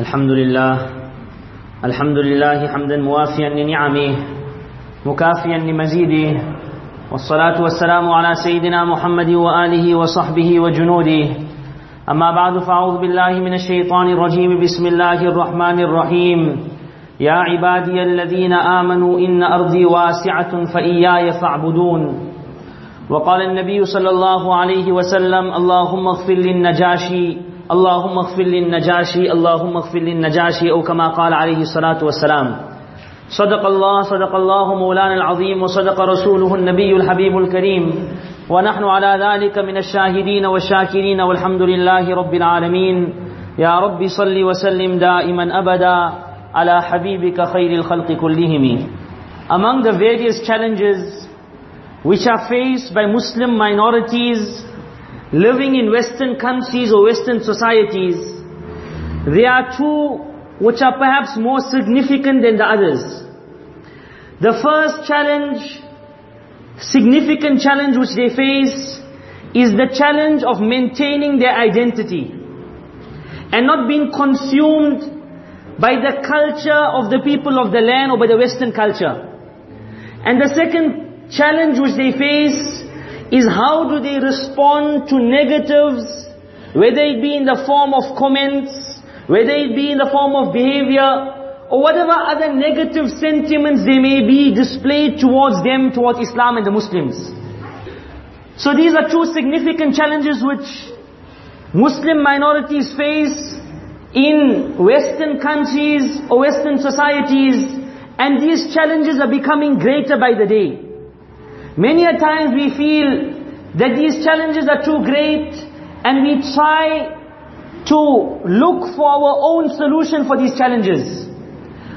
الحمد لله الحمد لله حمدا موافيا لنعمه مكافيا لمزيده. والصلاة والسلام على سيدنا محمد وآله وصحبه وجنوده. أما بعد فأعوذ بالله من الشيطان الرجيم. بسم الله الرحمن الرحيم. يا عبادي الذين آمنوا إن أرضي واسعة فإياي فاعبدون. وقال النبي صلى الله عليه وسلم اللهم اغفر للنجاشي اللهم اغفر للنجاشي، اللهم اغفر للنجاشي أو كما قال عليه الصلاة والسلام. صدق الله صدق الله مولانا العظيم، وصدق رسوله النبي الحبيب الكريم. ونحن على ذلك من الشاهدين والشاكرين، والحمد لله رب العالمين. يا رب صل وسلم دائما أبدا على حبيبك خير الخلق كلهم. Among the various challenges which are faced by Muslim minorities living in Western countries or Western societies, there are two which are perhaps more significant than the others. The first challenge, significant challenge which they face, is the challenge of maintaining their identity and not being consumed by the culture of the people of the land or by the Western culture. And the second challenge which they face is how do they respond to negatives, whether it be in the form of comments, whether it be in the form of behavior, or whatever other negative sentiments they may be displayed towards them, towards Islam and the Muslims. So these are two significant challenges which Muslim minorities face in Western countries or Western societies, and these challenges are becoming greater by the day. Many a times we feel that these challenges are too great, and we try to look for our own solution for these challenges.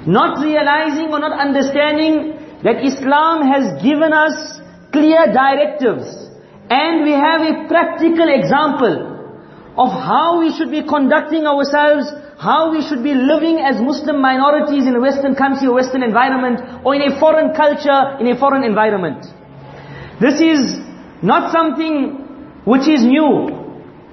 Not realizing or not understanding that Islam has given us clear directives. And we have a practical example of how we should be conducting ourselves, how we should be living as Muslim minorities in a Western country or Western environment, or in a foreign culture, in a foreign environment. This is not something which is new.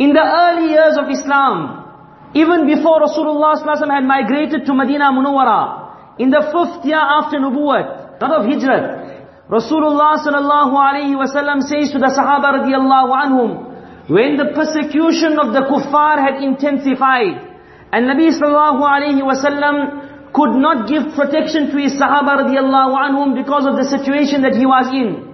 In the early years of Islam, even before Rasulullah had migrated to Medina Munawwara, in the fifth year after Nubuwwat, not of Hijrat, Rasulullah sallallahu alayhi wasallam says to the Sahaba radiallahu anhum, when the persecution of the kuffar had intensified, and Nabi sallallahu alayhi wasallam could not give protection to his Sahaba radiallahu anhum because of the situation that he was in.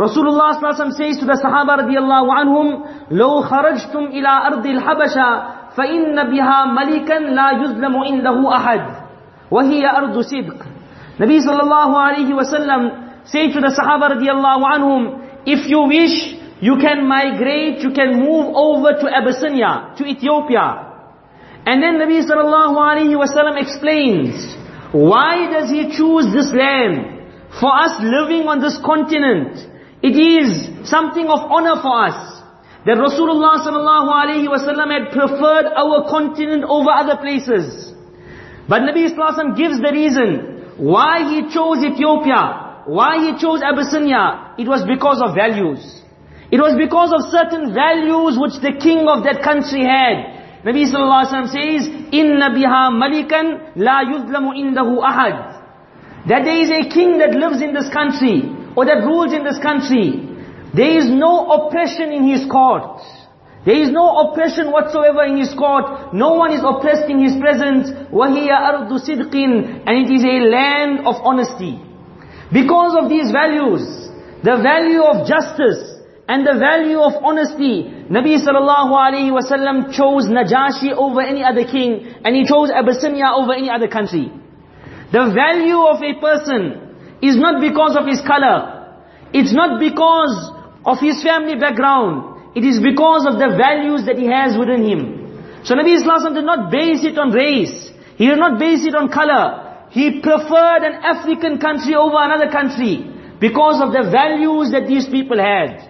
Rasulullah sallallahu says to the Sahaba radiallahu anhum, لو خرجتم إلى أرض الحبشة فإن بها ملكا لا يظلم عنده أحد وهي أرض صدق Nabi sallallahu alayhi wasallam say to the Sahaba radiallahu anhum, if you wish, you can migrate, you can move over to Abyssinia, to Ethiopia. And then Nabi sallallahu alayhi wasallam explains, why does he choose this land? For us living on this continent, it is something of honor for us. That Rasulullah sallallahu alayhi wasallam had preferred our continent over other places. But Nabi sallallahu gives the reason why he chose Ethiopia, why he chose Abyssinia. It was because of values. It was because of certain values which the king of that country had. Nabi sallallahu alayhi wa says, Inna biha malikan la yuzlamu indahu ahad. That there is a king that lives in this country, or that rules in this country. There is no oppression in his court. There is no oppression whatsoever in his court. No one is oppressed in his presence. وَهِيَ أَرْضُ صِدْقٍ And it is a land of honesty. Because of these values, the value of justice, and the value of honesty, Nabi sallallahu alayhi wasallam chose Najashi over any other king, and he chose Abyssinia over any other country. The value of a person is not because of his color. It's not because of his family background. It is because of the values that he has within him. So Nabi Islam did not base it on race. He did not base it on color. He preferred an African country over another country because of the values that these people had.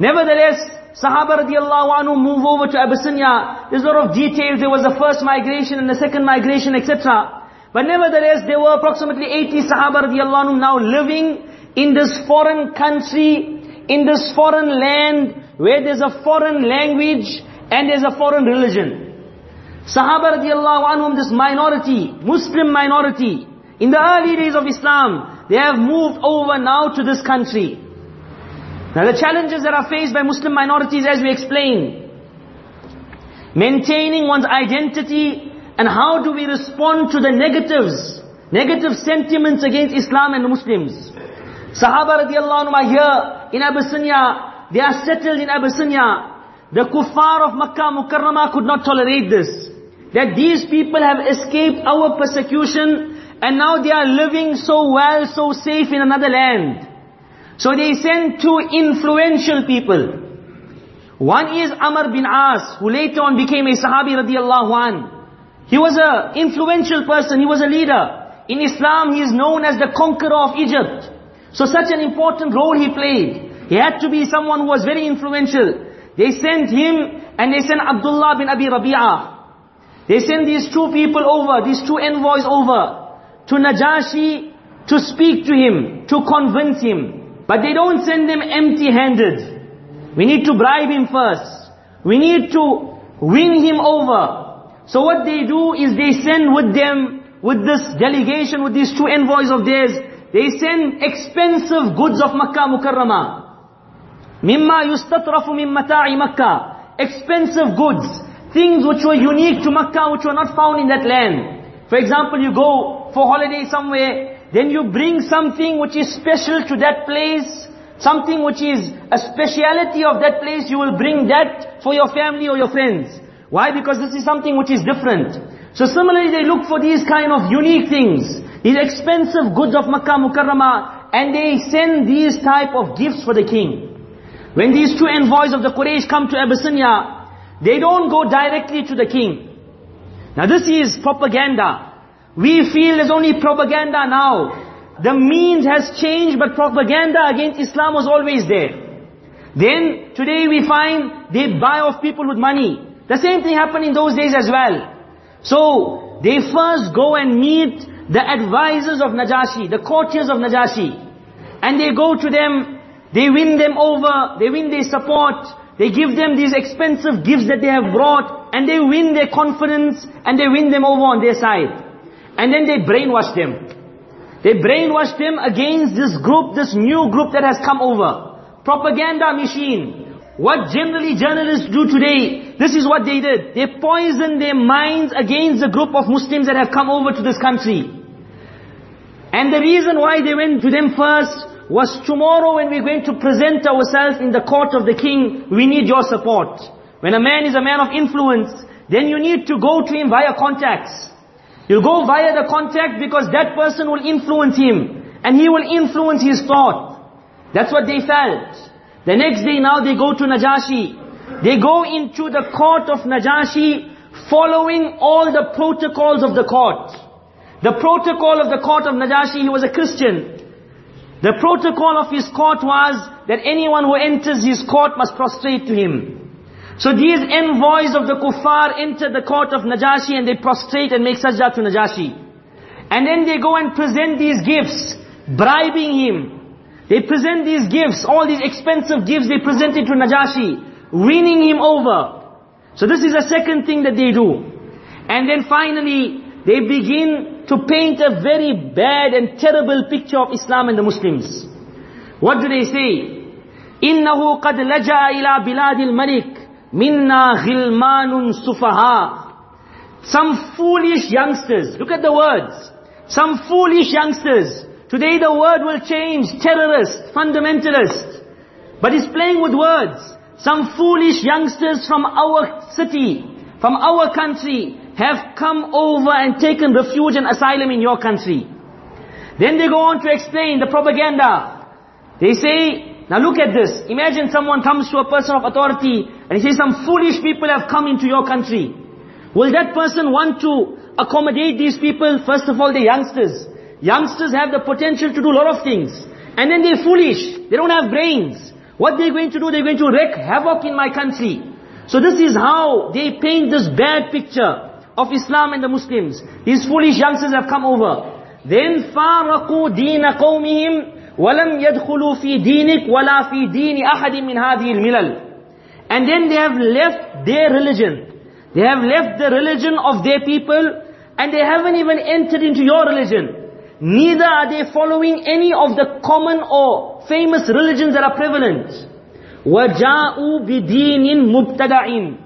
Nevertheless, Sahaba radiallahu anhu move over to Abyssinia. There's a lot of details. There was the first migration and the second migration, etc. But nevertheless, there were approximately 80 Sahaba radiallahu now living in this foreign country, in this foreign land, where there's a foreign language and there's a foreign religion. Sahaba radiallahu anhum, this minority, Muslim minority, in the early days of Islam, they have moved over now to this country. Now the challenges that are faced by Muslim minorities as we explained, maintaining one's identity and how do we respond to the negatives, negative sentiments against Islam and Muslims. Sahaba radiallahu anhu are here in Abyssinia, they are settled in Abyssinia. The kuffar of Makkah Mukarramah could not tolerate this. That these people have escaped our persecution and now they are living so well, so safe in another land. So they sent two influential people. One is Amr bin As, who later on became a Sahabi radiallahu an. He was an influential person, he was a leader. In Islam, he is known as the conqueror of Egypt. So such an important role he played. He had to be someone who was very influential. They sent him and they sent Abdullah bin Abi Rabi'ah. They sent these two people over, these two envoys over to Najashi to speak to him, to convince him. But they don't send them empty-handed. We need to bribe him first. We need to win him over. So what they do is they send with them, with this delegation, with these two envoys of theirs, they send expensive goods of Makkah Mukarramah. Mimma yustatrafu min mata'i Makkah. Expensive goods. Things which were unique to Makkah, which were not found in that land. For example, you go for holiday somewhere, then you bring something which is special to that place, something which is a speciality of that place, you will bring that for your family or your friends. Why? Because this is something which is different. So similarly they look for these kind of unique things, these expensive goods of Makkah Mukarramah, and they send these type of gifts for the king. When these two envoys of the Quraysh come to Abyssinia, they don't go directly to the king. Now this is propaganda. We feel there's only propaganda now. The means has changed, but propaganda against Islam was always there. Then, today we find they buy off people with money. The same thing happened in those days as well. So, they first go and meet the advisors of Najashi, the courtiers of Najashi. And they go to them, they win them over, they win their support, they give them these expensive gifts that they have brought, and they win their confidence, and they win them over on their side. And then they brainwash them. They brainwash them against this group, this new group that has come over. Propaganda machine. What generally journalists do today, this is what they did. They poisoned their minds against the group of Muslims that have come over to this country. And the reason why they went to them first was tomorrow when we're going to present ourselves in the court of the king, we need your support. When a man is a man of influence, then you need to go to him via contacts. You go via the contact because that person will influence him. And he will influence his thought. That's what they felt. The next day now they go to Najashi. They go into the court of Najashi following all the protocols of the court. The protocol of the court of Najashi, he was a Christian. The protocol of his court was that anyone who enters his court must prostrate to him. So these envoys of the kuffar enter the court of Najashi and they prostrate and make sajda to Najashi. And then they go and present these gifts, bribing him. They present these gifts, all these expensive gifts, they present it to Najashi, winning him over. So this is the second thing that they do. And then finally, they begin to paint a very bad and terrible picture of Islam and the Muslims. What do they say? إِنَّهُ قَدْ لَجَأَ إِلَى بِلَادِ الْمَلِكِ Minna ghilmanun sufaha. Some foolish youngsters. Look at the words. Some foolish youngsters. Today the word will change. Terrorist, fundamentalist. But he's playing with words. Some foolish youngsters from our city, from our country, have come over and taken refuge and asylum in your country. Then they go on to explain the propaganda. They say, now look at this. Imagine someone comes to a person of authority and he says some foolish people have come into your country. Will that person want to accommodate these people? First of all, the youngsters. Youngsters have the potential to do a lot of things. And then they're foolish. They don't have brains. What they're going to do, they're going to wreak havoc in my country. So this is how they paint this bad picture of Islam and the Muslims. These foolish youngsters have come over. Then فَارَقُوا دِينَ قَوْمِهِمْ وَلَمْ يَدْخُلُوا فِي دِينِكَ وَلَا فِي دِينِ أَحَدٍ مِنْ هَذِهِ الْمِلَلِ And then they have left their religion. They have left the religion of their people and they haven't even entered into your religion. Neither are they following any of the common or famous religions that are prevalent. وَجَاءُوا بِدِينٍ مُبْتَدَعٍ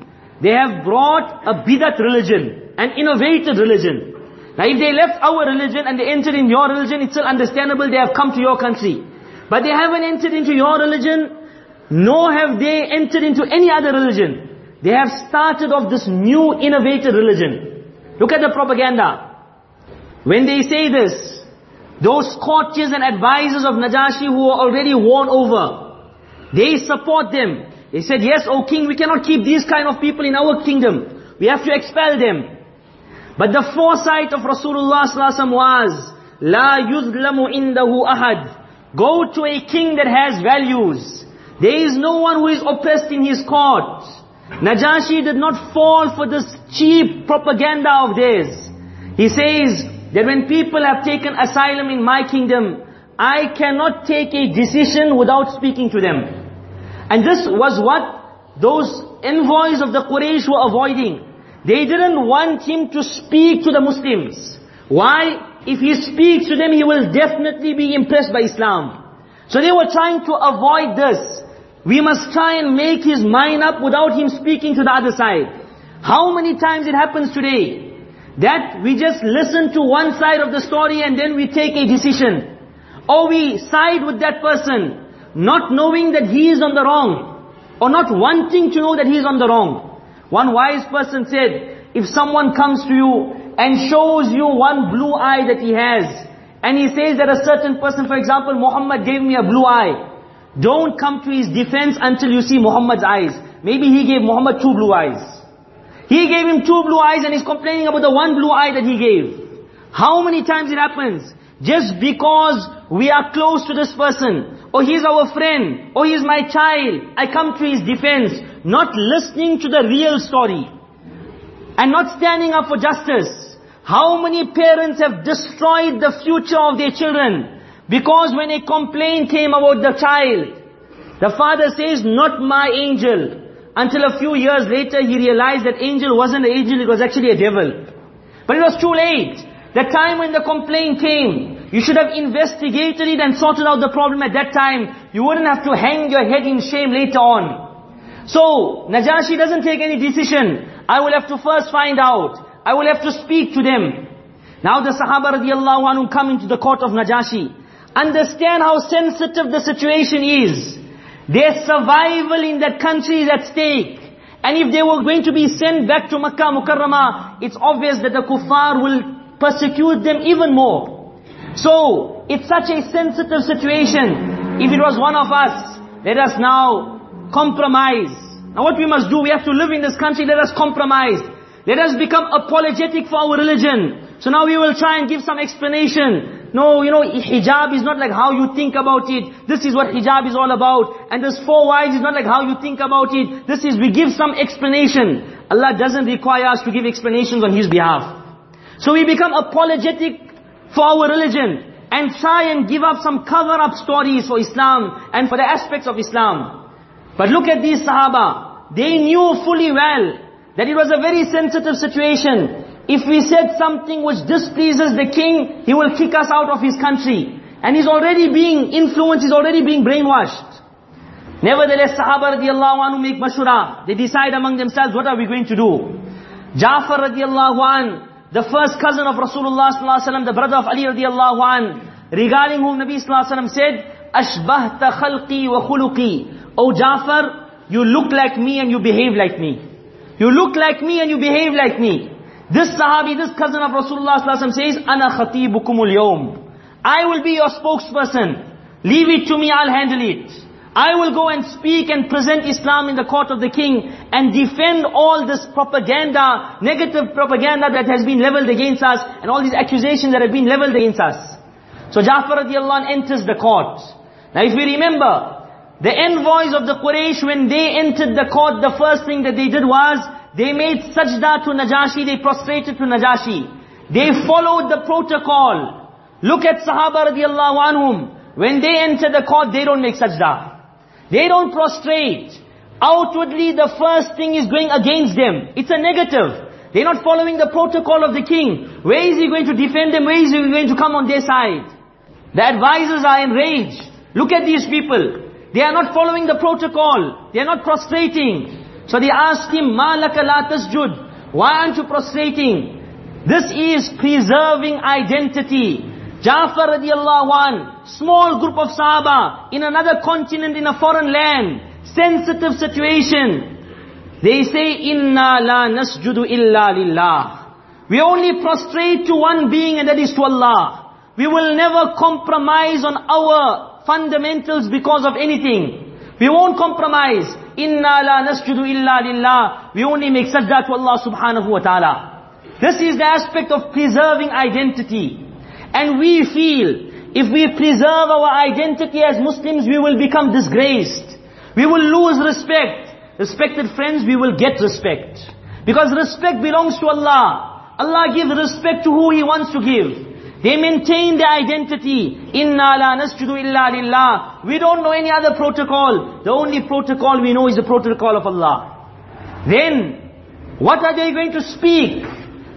They have brought a bidat religion, an innovative religion. Now if they left our religion and they entered in your religion, it's still understandable they have come to your country. But they haven't entered into your religion, nor have they entered into any other religion. They have started off this new innovative religion. Look at the propaganda. When they say this, those courtiers and advisors of Najashi who were already won over, they support them. They said, yes, O king, we cannot keep these kind of people in our kingdom. We have to expel them. But the foresight of Rasulullah was, La yuzlamu indahu ahad. Go to a king that has values. There is no one who is oppressed in his court. Najashi did not fall for this cheap propaganda of theirs. He says, that when people have taken asylum in my kingdom, I cannot take a decision without speaking to them. And this was what those envoys of the Quraysh were avoiding. They didn't want him to speak to the Muslims. Why? If he speaks to them, he will definitely be impressed by Islam. So they were trying to avoid this. We must try and make his mind up without him speaking to the other side. How many times it happens today? That we just listen to one side of the story and then we take a decision. Or we side with that person, not knowing that he is on the wrong. Or not wanting to know that he is on the wrong. One wise person said, if someone comes to you and shows you one blue eye that he has, and he says that a certain person, for example, Muhammad gave me a blue eye, don't come to his defense until you see Muhammad's eyes. Maybe he gave Muhammad two blue eyes. He gave him two blue eyes and he's complaining about the one blue eye that he gave. How many times it happens? Just because we are close to this person, or he's our friend, or he's my child, I come to his defense, not listening to the real story, and not standing up for justice. How many parents have destroyed the future of their children? Because when a complaint came about the child, the father says, not my angel. Until a few years later, he realized that angel wasn't an angel, it was actually a devil. But it was too late. The time when the complaint came, you should have investigated it and sorted out the problem at that time. You wouldn't have to hang your head in shame later on. So, Najashi doesn't take any decision. I will have to first find out. I will have to speak to them. Now the Sahaba radiallahu anhu come into the court of Najashi. Understand how sensitive the situation is. Their survival in that country is at stake. And if they were going to be sent back to Makkah Mukarramah, it's obvious that the kuffar will persecute them even more. So, it's such a sensitive situation. If it was one of us, let us now compromise. Now what we must do, we have to live in this country, let us compromise. Let us become apologetic for our religion. So now we will try and give some explanation. No, you know, hijab is not like how you think about it. This is what hijab is all about. And this four wives is not like how you think about it. This is, we give some explanation. Allah doesn't require us to give explanations on His behalf. So we become apologetic for our religion. And try and give up some cover-up stories for Islam and for the aspects of Islam. But look at these Sahaba. They knew fully well that it was a very sensitive situation. If we said something which displeases the king, he will kick us out of his country. And he's already being influenced, he's already being brainwashed. Nevertheless, Sahaba radiallahu anhu make mashura. They decide among themselves, what are we going to do? Ja'far radiallahu an, the first cousin of Rasulullah sallallahu the brother of Ali radiallahu an, regarding whom Nabi sallallahu said, Ashbahta khalqi wa khuluqi. Oh Ja'far, you look like me and you behave like me. You look like me and you behave like me. This Sahabi, this cousin of Rasulullah says, Ana khatibukumul yawm. I will be your spokesperson. Leave it to me, I'll handle it. I will go and speak and present Islam in the court of the king and defend all this propaganda, negative propaganda that has been leveled against us and all these accusations that have been leveled against us. So Ja'far radiallahu anh enters the court. Now if we remember, the envoys of the Quraysh, when they entered the court, the first thing that they did was, they made sajda to Najashi, they prostrated to Najashi. They followed the protocol. Look at Sahaba radiallahu anhum. When they enter the court, they don't make sajda. They don't prostrate. Outwardly, the first thing is going against them. It's a negative. They're not following the protocol of the king. Where is he going to defend them? Where is he going to come on their side? The advisors are enraged. Look at these people. They are not following the protocol. They are not prostrating. So they asked him, مَا لَكَ لَا تَسْجُدْ Why aren't you prostrating? This is preserving identity. Jafar radiallahu an, small group of Sahaba, in another continent, in a foreign land, sensitive situation. They say, Inna la nasjudu illa lillah. We only prostrate to one being and that is to Allah. We will never compromise on our fundamentals because of anything. We won't compromise. Inna la nasjudu illa lillah. We only make sajda to Allah subhanahu wa ta'ala. This is the aspect of preserving identity. And we feel, if we preserve our identity as Muslims, we will become disgraced. We will lose respect. Respected friends, we will get respect. Because respect belongs to Allah. Allah gives respect to who He wants to give. They maintain their identity. Inna la nasjudu illa lillah. We don't know any other protocol. The only protocol we know is the protocol of Allah. Then, what are they going to speak?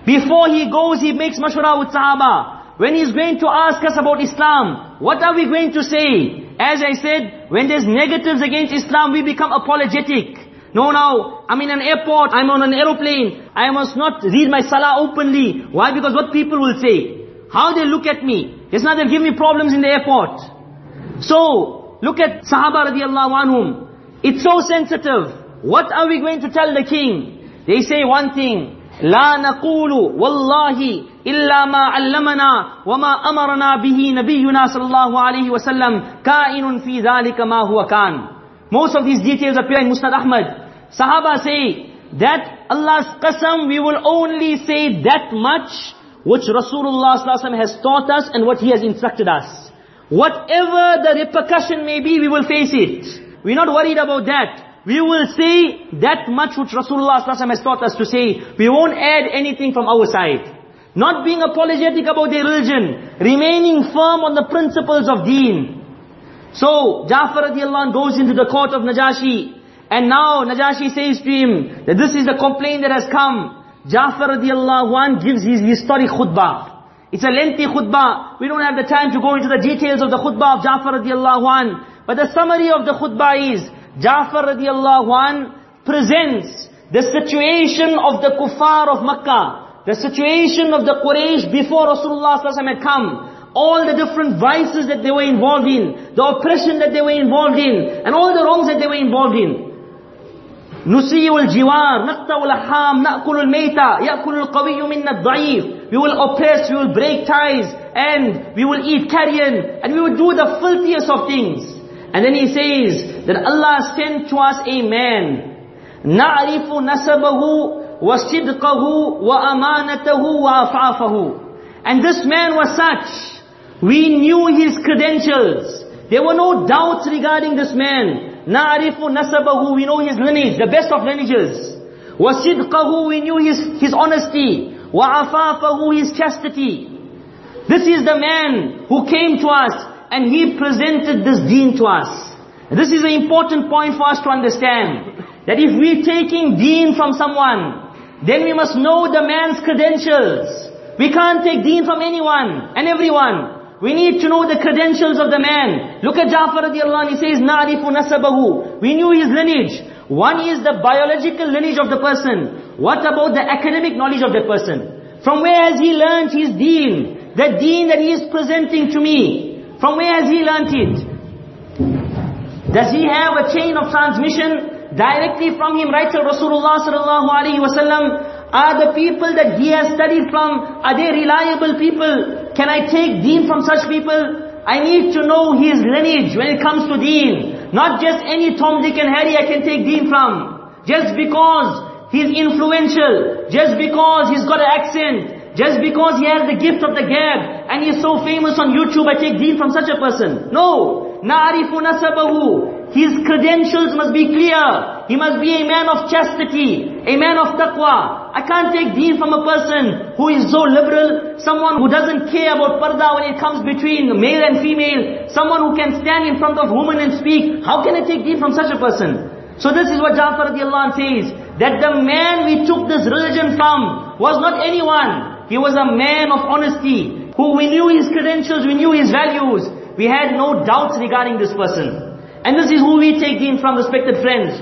Before he goes, he makes mashwara with Sahaba. When he's going to ask us about Islam, what are we going to say? As I said, when there's negatives against Islam, we become apologetic. No, now, I'm in an airport, I'm on an aeroplane, I must not read my salah openly. Why? Because what people will say. How they look at me. It's not they'll give me problems in the airport. So, look at Sahaba radiallahu anhum. It's so sensitive. What are we going to tell the king? They say one thing. لا نقول والله إلا ما علمنا وما أمرنا به نبينا صلى الله عليه وسلم كائن في ذلك ما هو كان most of these details appear in Musnad Ahmad. Sahaba say that Allah's qasam, we will only say that much which Rasulullah has taught us and what He has instructed us. Whatever the repercussion may be, we will face it. We're not worried about that. We will say that much which Rasulullah has taught us to say. We won't add anything from our side. Not being apologetic about their religion. Remaining firm on the principles of deen. So, Ja'far radiallahu anh goes into the court of Najashi. And now Najashi says to him that this is the complaint that has come. Ja'far radiallahu anh gives his historic khutbah. It's a lengthy khutbah. We don't have the time to go into the details of the khutbah of Ja'far radiallahu anh. But the summary of the khutbah is, Ja'far radiallahu anh presents the situation of the kuffar of Makkah, the situation of the Quraysh before Rasulullah had come, all the different vices that they were involved in, the oppression that they were involved in, and all the wrongs that they were involved in. نسيء الجوار نقطع الأحام نأكل الميتة يأكل القوي منا الضعيف We will oppress, we will break ties, and we will eat carrion, and we will do the filthiest of things. And then he says that Allah sent to us a man. نعرف نسبه وصدقه وأمانته وعفافه And this man was such we knew his credentials. There were no doubts regarding this man. Na'arifu nasabahu, we know his lineage, the best of lineages. Wasidqahu, we knew his, his honesty. Wa'afafahu, his chastity. This is the man who came to us and he presented this deen to us. This is an important point for us to understand. That if we're taking deen from someone, then we must know the man's credentials. We can't take deen from anyone and everyone. We need to know the credentials of the man. Look at Ja'far radiallahu anh, he says, نَعْرِفُ نَسَبَهُ We knew his lineage. One is the biological lineage of the person. What about the academic knowledge of the person? From where has he learned his deen? The deen that he is presenting to me. From where has he learned it? Does he have a chain of transmission directly from him right to Rasulullah sallallahu alaihi wasallam? Are the people that he has studied from, are they reliable people? Can I take deen from such people? I need to know his lineage when it comes to deen. Not just any Tom, Dick and Harry I can take deen from. Just because he's influential. Just because he's got an accent. Just because he has the gift of the gab. And he's so famous on YouTube, I take deen from such a person. No. نَعْرِفُ نَسَبَهُ his credentials must be clear. He must be a man of chastity, a man of taqwa. I can't take deen from a person who is so liberal, someone who doesn't care about parda when it comes between male and female, someone who can stand in front of women and speak. How can I take deen from such a person? So this is what Jafar radiallahu anh says, that the man we took this religion from was not anyone. He was a man of honesty, who we knew his credentials, we knew his values. We had no doubts regarding this person. And this is who we take deen from respected friends.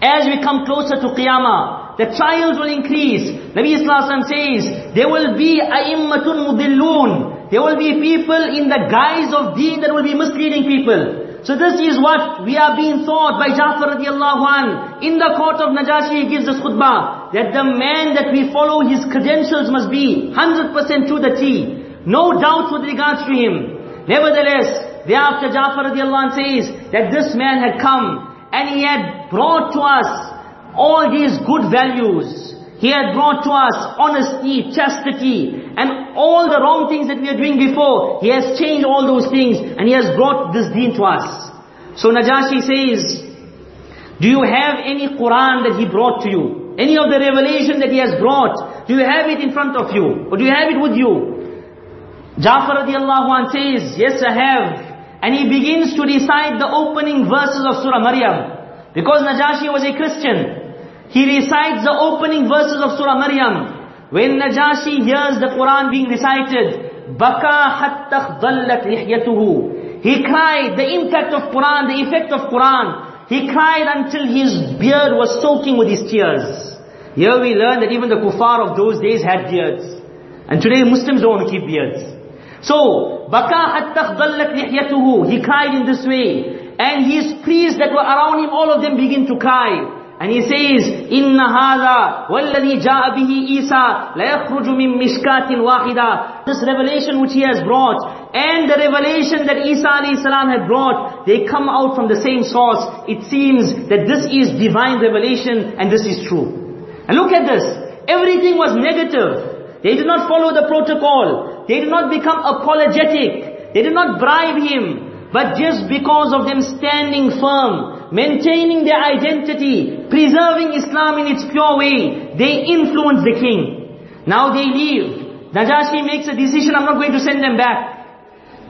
As we come closer to Qiyamah, the trials will increase. Nabi Islam says, there will be a'immatun mudillun. There will be people in the guise of deen that will be misleading people. So this is what we are being taught by Jafar radiallahu an. In the court of Najashi he gives this khutbah, that the man that we follow, his credentials must be 100% to the T. No doubt with regards to him. Nevertheless, thereafter Jafar radiallahu an says, that this man had come, and he had brought to us all these good values. He had brought to us honesty, chastity, and all the wrong things that we were doing before. He has changed all those things, and He has brought this deen to us. So Najashi says, do you have any Quran that He brought to you? Any of the revelation that He has brought? Do you have it in front of you? Or do you have it with you? Jafar radiallahu anh says, yes I have. And he begins to recite the opening verses of Surah Maryam. Because Najashi was a Christian. He recites the opening verses of Surah Maryam. When Najashi hears the Quran being recited, Baka hatta dallat lihyatuhu. He cried, the impact of Quran, the effect of Quran. He cried until his beard was soaking with his tears. Here we learn that even the kuffar of those days had beards. And today Muslims don't want to keep beards. So, Baka hatta dallat lihyatuhu. He cried in this way. And his priests that were around him, all of them begin to cry. And he says, إِنَّ هَذَا وَالَّذِي جَاءَ بِهِ إِيسَى لَيَخْرُجُ مِن مِشْكَاتٍ وَاحِدًا This revelation which he has brought, and the revelation that Isa alayhi salam had brought, they come out from the same source. It seems that this is divine revelation, and this is true. And look at this. Everything was negative. They did not follow the protocol. They did not become apologetic. They did not bribe him. But just because of them standing firm, maintaining their identity, preserving Islam in its pure way, they influence the king. Now they leave. Najashi makes a decision, I'm not going to send them back.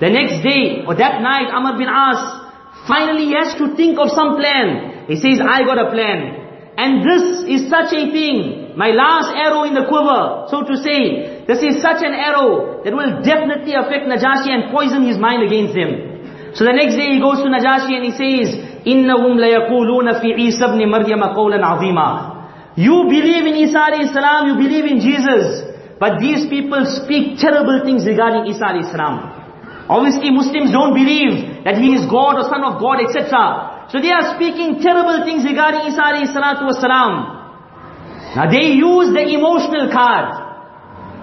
The next day, or that night, Amr bin As, finally has to think of some plan. He says, I got a plan. And this is such a thing, my last arrow in the quiver, so to say. This is such an arrow that will definitely affect Najashi and poison his mind against him. So the next day he goes to Najashi and he says, إِنَّهُمْ لَيَقُولُونَ فِي عِيسَى بْنِ مَرْيَمَ قَوْلًا عَظِيمًا You believe in Isa alayhi salam, you believe in Jesus. But these people speak terrible things regarding Isa alayhi salam. Obviously Muslims don't believe that he is God or son of God, etc. So they are speaking terrible things regarding Isa alayhi salatu wasalam. Now they use the emotional card.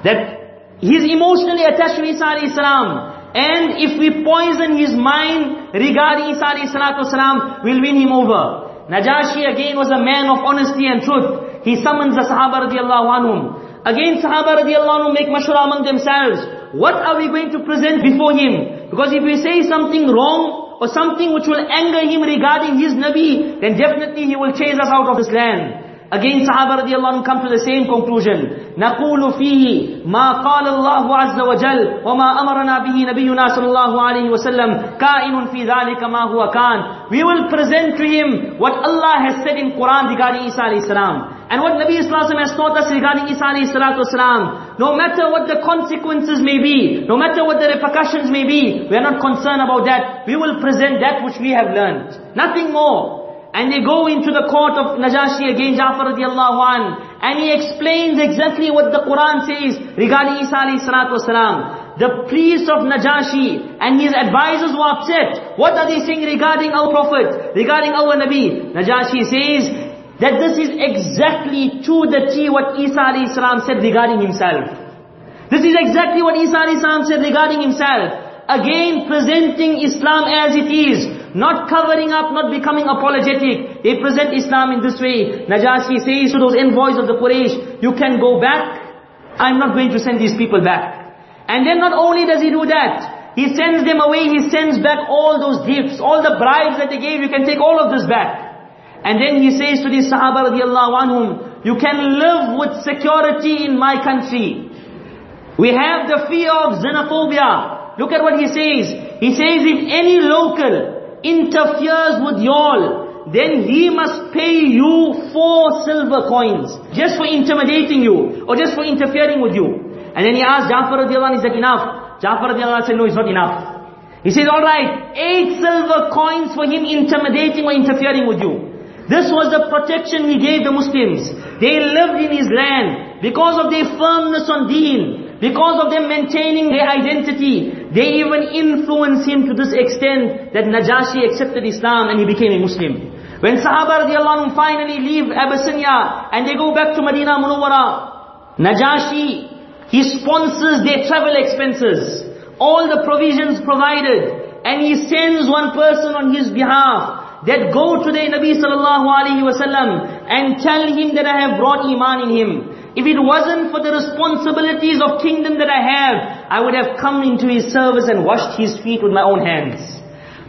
That he is emotionally attached to Isa alayhi salam. And if we poison his mind regarding Isa alayhi salatu wasalam, we'll win him over. Najashi again was a man of honesty and truth. He summons the Sahaba radiallahu anhum. Again Sahaba radiallahu anhum make mashura among themselves. What are we going to present before him? Because if we say something wrong, or something which will anger him regarding his Nabi, then definitely he will chase us out of this land. Again Sahaba radiallahu anhu come to the same conclusion. نقول فيه ما قال الله عز وجل وما أمرنا به نبينا صلى الله عليه وسلم كائن في ذلك ما هو كان. We will present to him what Allah has said in Quran regarding Isa alayhi salam. And what Nabi Islam has taught us regarding Isa alayhi. No matter what the consequences may be, no matter what the repercussions may be, we are not concerned about that. We will present that which we have learned. Nothing more. And they go into the court of Najashi again, Jafar radiallahu an, and he explains exactly what the Quran says regarding Isa alayhi. The priests of Najashi and his advisors were upset. What are they saying regarding our Prophet, regarding our Nabi? Najashi says that this is exactly to the T what Isa salam said regarding himself. This is exactly what Isa salam said regarding himself. Again presenting Islam as it is. Not covering up, not becoming apologetic. They present Islam in this way. Najashi says to those envoys of the Quraysh, you can go back. I'm not going to send these people back. And then not only does he do that, he sends them away, he sends back all those gifts, all the bribes that they gave, you can take all of this back. And then he says to the Sahaba radiallahu anhum, you can live with security in my country. We have the fear of xenophobia. Look at what he says. He says if any local interferes with y'all, then he must pay you four silver coins, just for intimidating you, or just for interfering with you. And then he asked Ja'far radiallahu is that enough? Ja'far radiallahu said, no, it's not enough. He says, alright, eight silver coins for him intimidating or interfering with you. This was the protection he gave the Muslims. They lived in his land because of their firmness on deen, because of them maintaining their identity. They even influenced him to this extent that Najashi accepted Islam and he became a Muslim. When Sahaba radiallahu finally leave Abyssinia and they go back to Medina Munawwara, Najashi he sponsors their travel expenses. All the provisions provided. And he sends one person on his behalf that go to the Nabi sallallahu alaihi wasallam and tell him that I have brought iman in him. If it wasn't for the responsibilities of kingdom that I have, I would have come into his service and washed his feet with my own hands.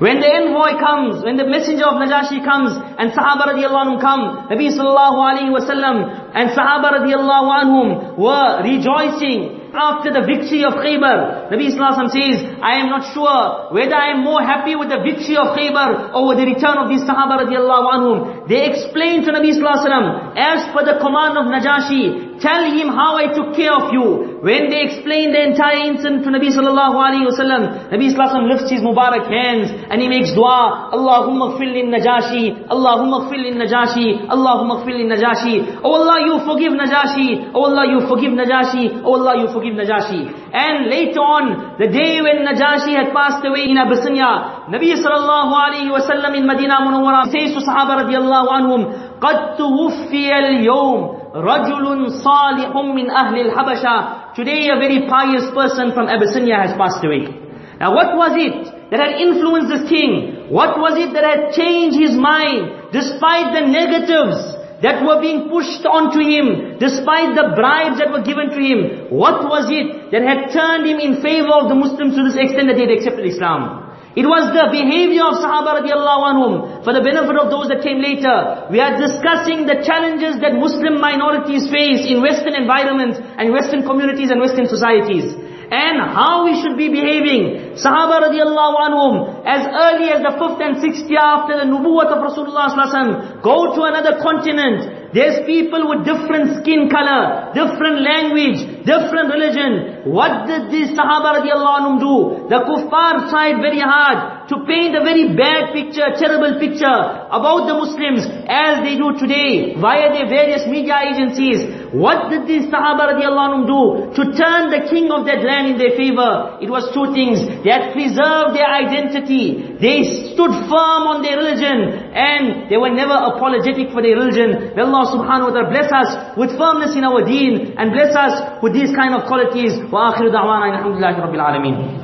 When the envoy comes, when the messenger of Najashi comes, and Sahaba radiallahu anhum come, Nabi sallallahu alayhi wasallam and Sahaba radiallahu anhum were rejoicing after the victory of Khaybar. Nabi Islam says, I am not sure whether I am more happy with the victory of Khaybar or with the return of these Sahaba radiallahu anhum. They explained to Nabi Islam, as per the command of Najashi, Tell him how I took care of you. When they explained the entire incident to Nabi sallallahu alayhi wasallam, Nabi sallallahu lifts his Mubarak hands and he makes dua. Allahumma gfir lin Najashi. Allahumma gfir lin Najashi. Allahumma gfir lin Najashi. Oh Allah, you forgive Najashi. Oh Allah, you forgive Najashi. Oh Allah, you forgive Najashi. And later on, the day when Najashi had passed away in Abyssinia, Nabi sallallahu alayhi wasallam in Medina Munawwara says to Sahaba radiallahu anhum, قد توفي اليوم Rajulun salihum min ahlil habasha. Today a very pious person from Abyssinia has passed away. Now what was it that had influenced this king? What was it that had changed his mind despite the negatives? that were being pushed onto him, despite the bribes that were given to him. What was it that had turned him in favor of the Muslims to this extent that he had accepted Islam? It was the behavior of Sahaba radiallahu anhum. For the benefit of those that came later, we are discussing the challenges that Muslim minorities face in Western environments and Western communities and Western societies. And how we should be behaving. Sahaba radiallahu anhum, as early as the fifth and sixth year after the nubuwwat of Rasulullah sallallahu go to another continent, there's people with different skin color, different language, different religion. What did these Sahaba radiallahu anhum do? The kuffar tried very hard to paint a very bad picture, terrible picture about the Muslims as they do today via their various media agencies. What did these Sahaba radiallahu do to turn the king of that land in their favor? It was two things. They had preserved their identity. They stood firm on their religion and they were never apologetic for their religion. May Allah subhanahu wa ta'ala bless us with firmness in our deen and bless us with these kind of qualities. Wa alhamdulillahi rabbil alameen.